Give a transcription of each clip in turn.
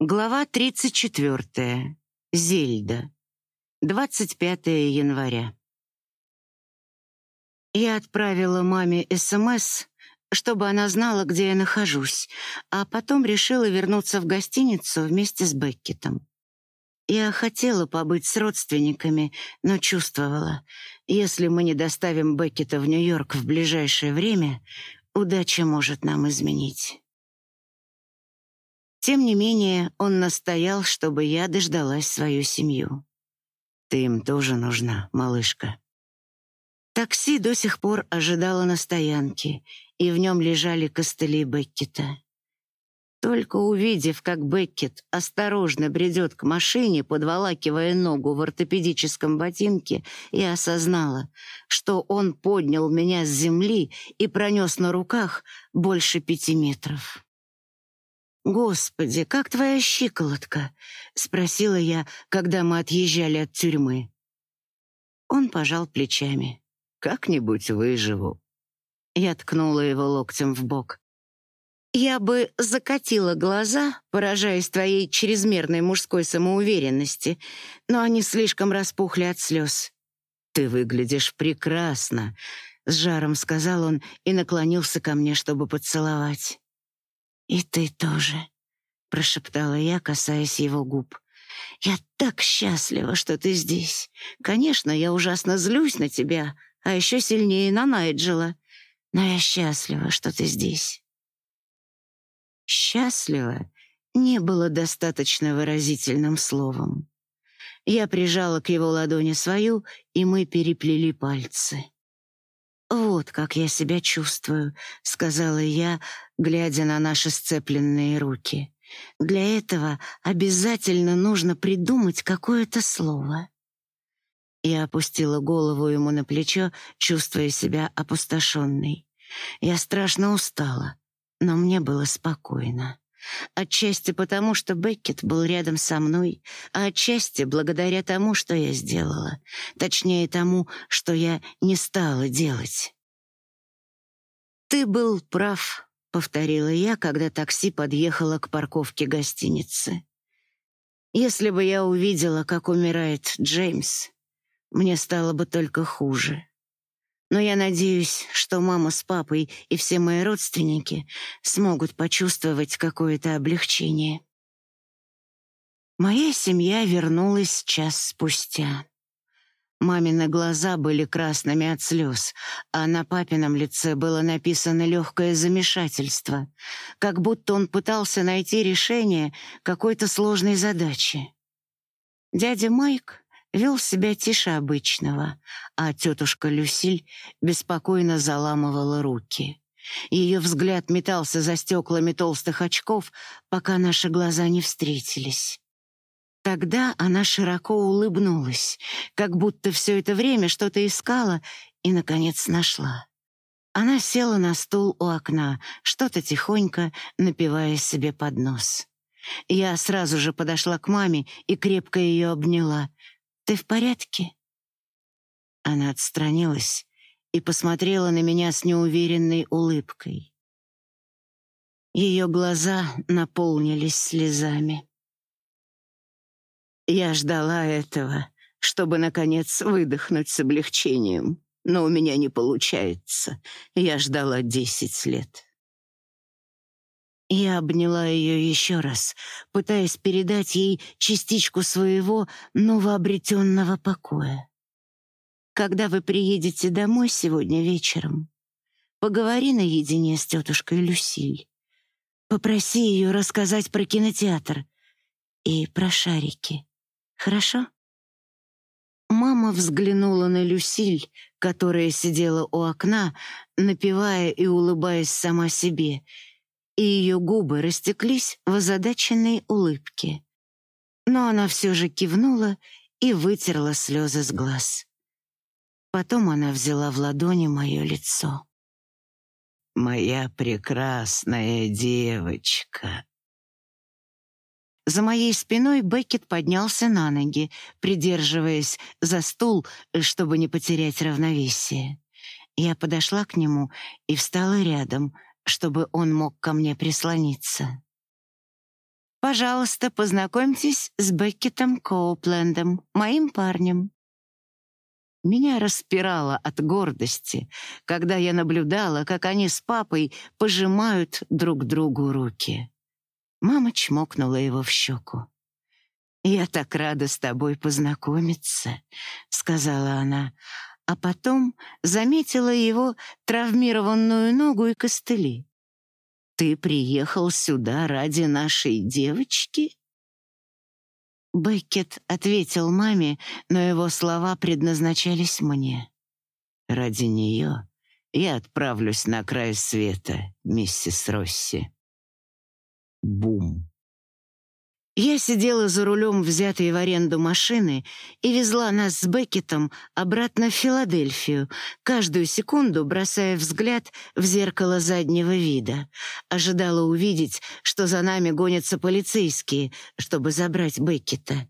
Глава 34. Зельда. 25 января. Я отправила маме СМС, чтобы она знала, где я нахожусь, а потом решила вернуться в гостиницу вместе с Беккетом. Я хотела побыть с родственниками, но чувствовала, если мы не доставим Беккета в Нью-Йорк в ближайшее время, удача может нам изменить. Тем не менее, он настоял, чтобы я дождалась свою семью. «Ты им тоже нужна, малышка». Такси до сих пор ожидало на стоянке, и в нем лежали костыли Беккета. Только увидев, как Беккет осторожно бредет к машине, подволакивая ногу в ортопедическом ботинке, я осознала, что он поднял меня с земли и пронес на руках больше пяти метров. «Господи, как твоя щиколотка?» — спросила я, когда мы отъезжали от тюрьмы. Он пожал плечами. «Как-нибудь выживу». Я ткнула его локтем в бок. «Я бы закатила глаза, поражаясь твоей чрезмерной мужской самоуверенности, но они слишком распухли от слез». «Ты выглядишь прекрасно», — с жаром сказал он и наклонился ко мне, чтобы поцеловать. «И ты тоже», — прошептала я, касаясь его губ. «Я так счастлива, что ты здесь. Конечно, я ужасно злюсь на тебя, а еще сильнее на Найджела. Но я счастлива, что ты здесь». «Счастлива» не было достаточно выразительным словом. Я прижала к его ладони свою, и мы переплели пальцы. «Вот как я себя чувствую», — сказала я, глядя на наши сцепленные руки. «Для этого обязательно нужно придумать какое-то слово». Я опустила голову ему на плечо, чувствуя себя опустошенной. Я страшно устала, но мне было спокойно. Отчасти потому, что Беккет был рядом со мной, а отчасти благодаря тому, что я сделала. Точнее, тому, что я не стала делать. «Ты был прав», — повторила я, когда такси подъехало к парковке гостиницы. «Если бы я увидела, как умирает Джеймс, мне стало бы только хуже». Но я надеюсь, что мама с папой и все мои родственники смогут почувствовать какое-то облегчение. Моя семья вернулась час спустя. Мамины глаза были красными от слез, а на папином лице было написано легкое замешательство, как будто он пытался найти решение какой-то сложной задачи. Дядя Майк вел себя тише обычного, а тетушка Люсиль беспокойно заламывала руки. Ее взгляд метался за стеклами толстых очков, пока наши глаза не встретились. Тогда она широко улыбнулась, как будто все это время что-то искала и, наконец, нашла. Она села на стул у окна, что-то тихонько напивая себе под нос. Я сразу же подошла к маме и крепко ее обняла. «Ты в порядке?» Она отстранилась и посмотрела на меня с неуверенной улыбкой. Ее глаза наполнились слезами. Я ждала этого, чтобы, наконец, выдохнуть с облегчением, но у меня не получается. Я ждала десять лет. Я обняла ее еще раз, пытаясь передать ей частичку своего новообретенного покоя. Когда вы приедете домой сегодня вечером, поговори наедине с тетушкой Люсиль. Попроси ее рассказать про кинотеатр и про шарики. Хорошо? Мама взглянула на Люсиль, которая сидела у окна, напевая и улыбаясь сама себе — и ее губы растеклись в озадаченной улыбке. Но она все же кивнула и вытерла слезы с глаз. Потом она взяла в ладони мое лицо. «Моя прекрасная девочка!» За моей спиной Беккет поднялся на ноги, придерживаясь за стул, чтобы не потерять равновесие. Я подошла к нему и встала рядом — чтобы он мог ко мне прислониться. Пожалуйста, познакомьтесь с Беккетом Коуплендом, моим парнем». Меня распирало от гордости, когда я наблюдала, как они с папой пожимают друг другу руки. Мама чмокнула его в щеку. «Я так рада с тобой познакомиться», — сказала она, а потом заметила его травмированную ногу и костыли. «Ты приехал сюда ради нашей девочки?» Беккет ответил маме, но его слова предназначались мне. «Ради нее я отправлюсь на край света, миссис Росси». Бум. Я сидела за рулем взятой в аренду машины и везла нас с Беккетом обратно в Филадельфию, каждую секунду бросая взгляд в зеркало заднего вида. Ожидала увидеть, что за нами гонятся полицейские, чтобы забрать Беккета.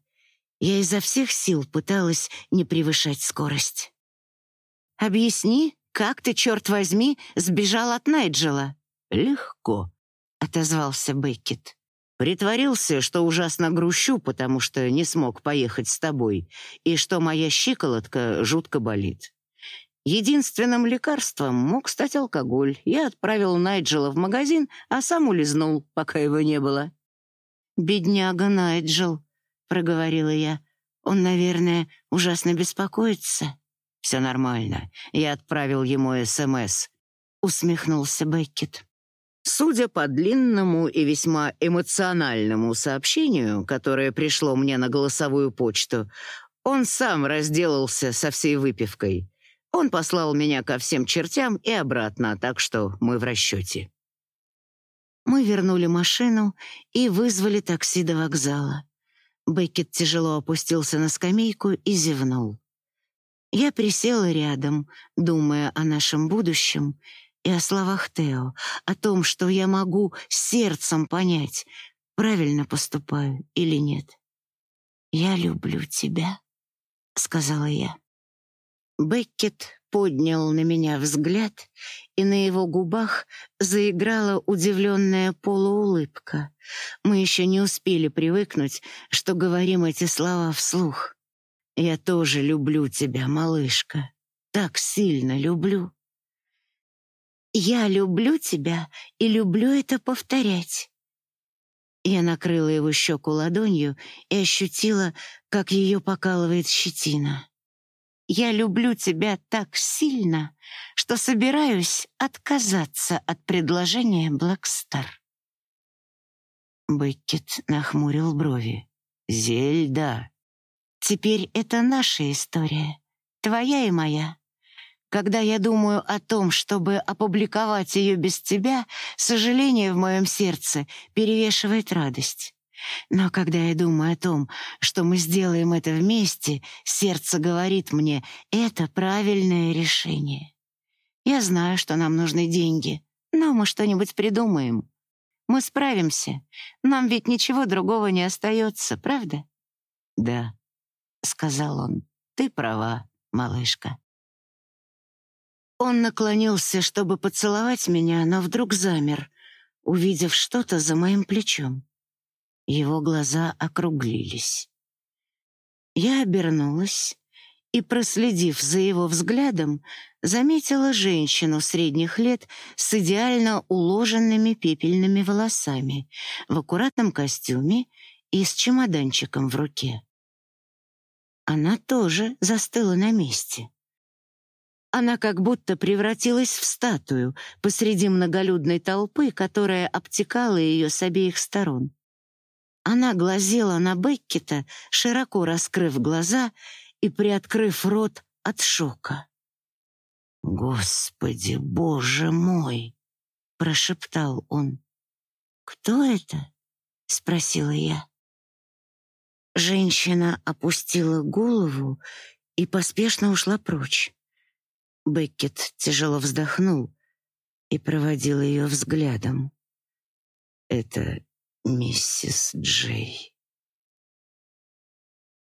Я изо всех сил пыталась не превышать скорость. «Объясни, как ты, черт возьми, сбежал от Найджела?» «Легко», — отозвался Беккет. Притворился, что ужасно грущу, потому что не смог поехать с тобой, и что моя щиколотка жутко болит. Единственным лекарством мог стать алкоголь. Я отправил Найджела в магазин, а сам улизнул, пока его не было. «Бедняга Найджел», — проговорила я. «Он, наверное, ужасно беспокоится». «Все нормально. Я отправил ему СМС», — усмехнулся Беккет. Судя по длинному и весьма эмоциональному сообщению, которое пришло мне на голосовую почту, он сам разделался со всей выпивкой. Он послал меня ко всем чертям и обратно, так что мы в расчете. Мы вернули машину и вызвали такси до вокзала. Беккет тяжело опустился на скамейку и зевнул. Я присела рядом, думая о нашем будущем, и о словах Тео, о том, что я могу сердцем понять, правильно поступаю или нет. «Я люблю тебя», — сказала я. Беккет поднял на меня взгляд, и на его губах заиграла удивленная полуулыбка. Мы еще не успели привыкнуть, что говорим эти слова вслух. «Я тоже люблю тебя, малышка, так сильно люблю». «Я люблю тебя и люблю это повторять». Я накрыла его щеку ладонью и ощутила, как ее покалывает щетина. «Я люблю тебя так сильно, что собираюсь отказаться от предложения Блэкстар». Беккет нахмурил брови. «Зельда». «Теперь это наша история, твоя и моя. Когда я думаю о том, чтобы опубликовать ее без тебя, сожаление в моем сердце перевешивает радость. Но когда я думаю о том, что мы сделаем это вместе, сердце говорит мне, это правильное решение. Я знаю, что нам нужны деньги, но мы что-нибудь придумаем. Мы справимся. Нам ведь ничего другого не остается, правда? Да, — сказал он, — ты права, малышка. Он наклонился, чтобы поцеловать меня, но вдруг замер, увидев что-то за моим плечом. Его глаза округлились. Я обернулась и, проследив за его взглядом, заметила женщину средних лет с идеально уложенными пепельными волосами, в аккуратном костюме и с чемоданчиком в руке. Она тоже застыла на месте. Она как будто превратилась в статую посреди многолюдной толпы, которая обтекала ее с обеих сторон. Она глазела на Беккета, широко раскрыв глаза и приоткрыв рот от шока. «Господи, боже мой!» — прошептал он. «Кто это?» — спросила я. Женщина опустила голову и поспешно ушла прочь. Беккет тяжело вздохнул и проводил ее взглядом. «Это миссис Джей».